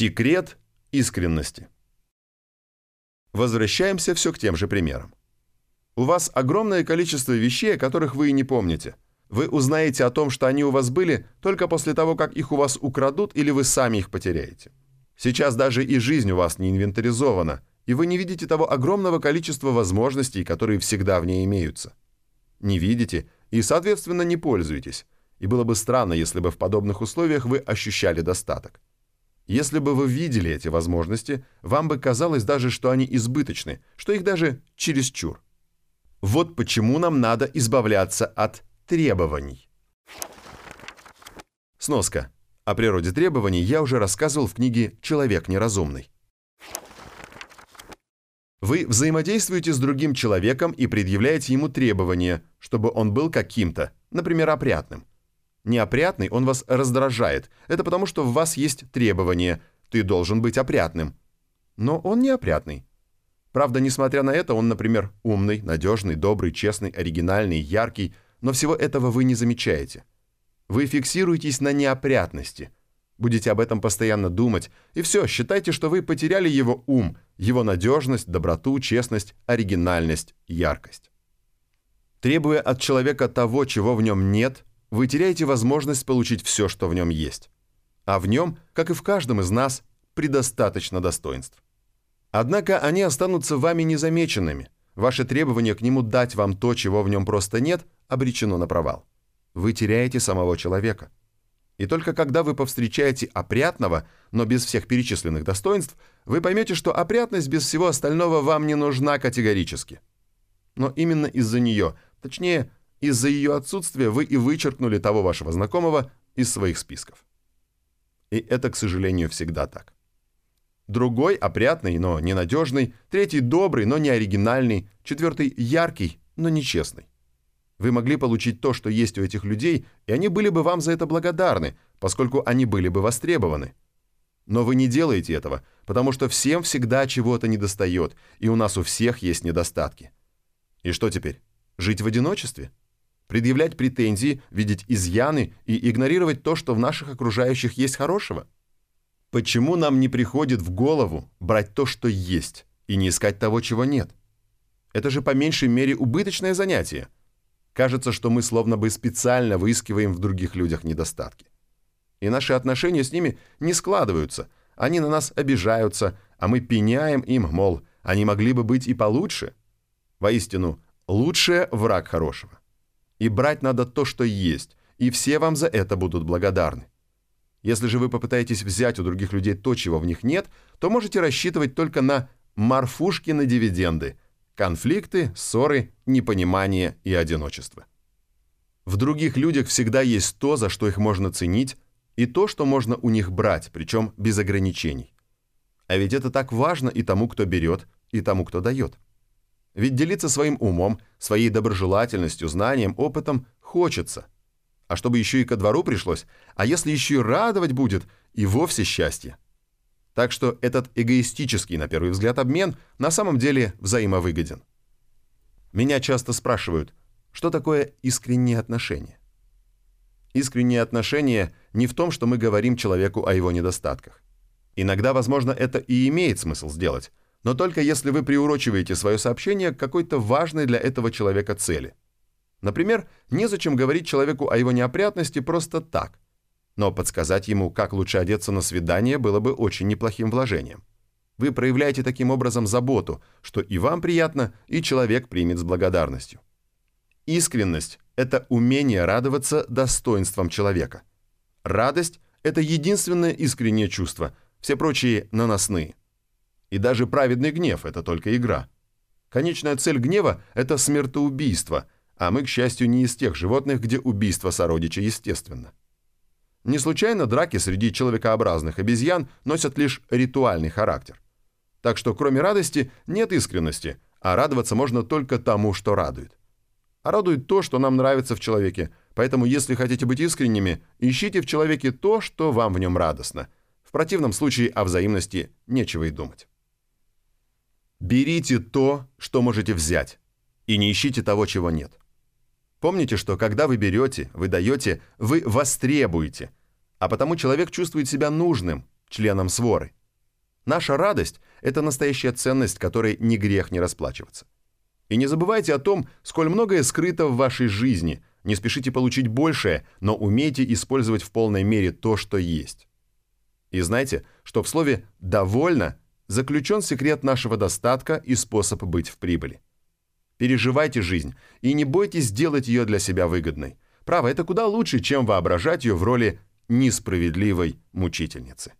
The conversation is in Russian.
Секрет искренности. Возвращаемся все к тем же примерам. У вас огромное количество вещей, о которых вы и не помните. Вы узнаете о том, что они у вас были, только после того, как их у вас украдут или вы сами их потеряете. Сейчас даже и жизнь у вас не инвентаризована, и вы не видите того огромного количества возможностей, которые всегда в ней имеются. Не видите и, соответственно, не пользуетесь. И было бы странно, если бы в подобных условиях вы ощущали достаток. Если бы вы видели эти возможности, вам бы казалось даже, что они избыточны, что их даже чересчур. Вот почему нам надо избавляться от требований. Сноска. О природе требований я уже рассказывал в книге «Человек неразумный». Вы взаимодействуете с другим человеком и предъявляете ему требования, чтобы он был каким-то, например, опрятным. Неопрятный он вас раздражает. Это потому, что в вас есть требования. Ты должен быть опрятным. Но он неопрятный. Правда, несмотря на это, он, например, умный, надежный, добрый, честный, оригинальный, яркий, но всего этого вы не замечаете. Вы фиксируетесь на неопрятности. Будете об этом постоянно думать, и все, считайте, что вы потеряли его ум, его надежность, доброту, честность, оригинальность, яркость. Требуя от человека того, чего в нем нет – вы теряете возможность получить все, что в нем есть. А в нем, как и в каждом из нас, предостаточно достоинств. Однако они останутся вами незамеченными. Ваше требование к нему дать вам то, чего в нем просто нет, обречено на провал. Вы теряете самого человека. И только когда вы повстречаете опрятного, но без всех перечисленных достоинств, вы поймете, что опрятность без всего остального вам не нужна категорически. Но именно из-за нее, точнее, из-за ее отсутствия вы и вычеркнули того вашего знакомого из своих списков. И это, к сожалению, всегда так. Другой опрятный, но ненадежный, третий добрый, но не оригинальный, четвертый яркий, но нечестный. Вы могли получить то, что есть у этих людей, и они были бы вам за это благодарны, поскольку они были бы востребованы. Но вы не делаете этого, потому что всем всегда чего-то недостает, и у нас у всех есть недостатки. И что теперь? Жить в одиночестве? Предъявлять претензии, видеть изъяны и игнорировать то, что в наших окружающих есть хорошего? Почему нам не приходит в голову брать то, что есть, и не искать того, чего нет? Это же по меньшей мере убыточное занятие. Кажется, что мы словно бы специально выискиваем в других людях недостатки. И наши отношения с ними не складываются, они на нас обижаются, а мы пеняем им, мол, они могли бы быть и получше. Воистину, лучшее враг хорошего. И брать надо то, что есть, и все вам за это будут благодарны. Если же вы попытаетесь взять у других людей то, чего в них нет, то можете рассчитывать только на морфушки на дивиденды, конфликты, ссоры, непонимание и одиночество. В других людях всегда есть то, за что их можно ценить, и то, что можно у них брать, причем без ограничений. А ведь это так важно и тому, кто берет, и тому, кто дает. Ведь делиться своим умом, своей доброжелательностью, знанием, опытом хочется. А чтобы еще и ко двору пришлось, а если еще и радовать будет, и вовсе счастье. Так что этот эгоистический, на первый взгляд, обмен на самом деле взаимовыгоден. Меня часто спрашивают, что такое искренние отношения? Искренние отношения не в том, что мы говорим человеку о его недостатках. Иногда, возможно, это и имеет смысл сделать, но только если вы приурочиваете свое сообщение к какой-то важной для этого человека цели. Например, незачем говорить человеку о его неопрятности просто так, но подсказать ему, как лучше одеться на свидание, было бы очень неплохим вложением. Вы проявляете таким образом заботу, что и вам приятно, и человек примет с благодарностью. Искренность – это умение радоваться достоинствам человека. Радость – это единственное искреннее чувство, все прочие – наносные. И даже праведный гнев – это только игра. Конечная цель гнева – это смертоубийство, а мы, к счастью, не из тех животных, где убийство сородича естественно. Не случайно драки среди человекообразных обезьян носят лишь ритуальный характер. Так что кроме радости нет искренности, а радоваться можно только тому, что радует. А радует то, что нам нравится в человеке, поэтому если хотите быть искренними, ищите в человеке то, что вам в нем радостно. В противном случае о взаимности нечего и думать. Берите то, что можете взять, и не ищите того, чего нет. Помните, что когда вы берете, вы даете, вы востребуете, а потому человек чувствует себя нужным, членам своры. Наша радость – это настоящая ценность, которой не грех не расплачиваться. И не забывайте о том, сколь многое скрыто в вашей жизни. Не спешите получить большее, но умейте использовать в полной мере то, что есть. И знайте, что в слове «довольно» заключен секрет нашего достатка и способ быть в прибыли. Переживайте жизнь и не бойтесь сделать ее для себя выгодной. Право, это куда лучше, чем воображать ее в роли несправедливой мучительницы.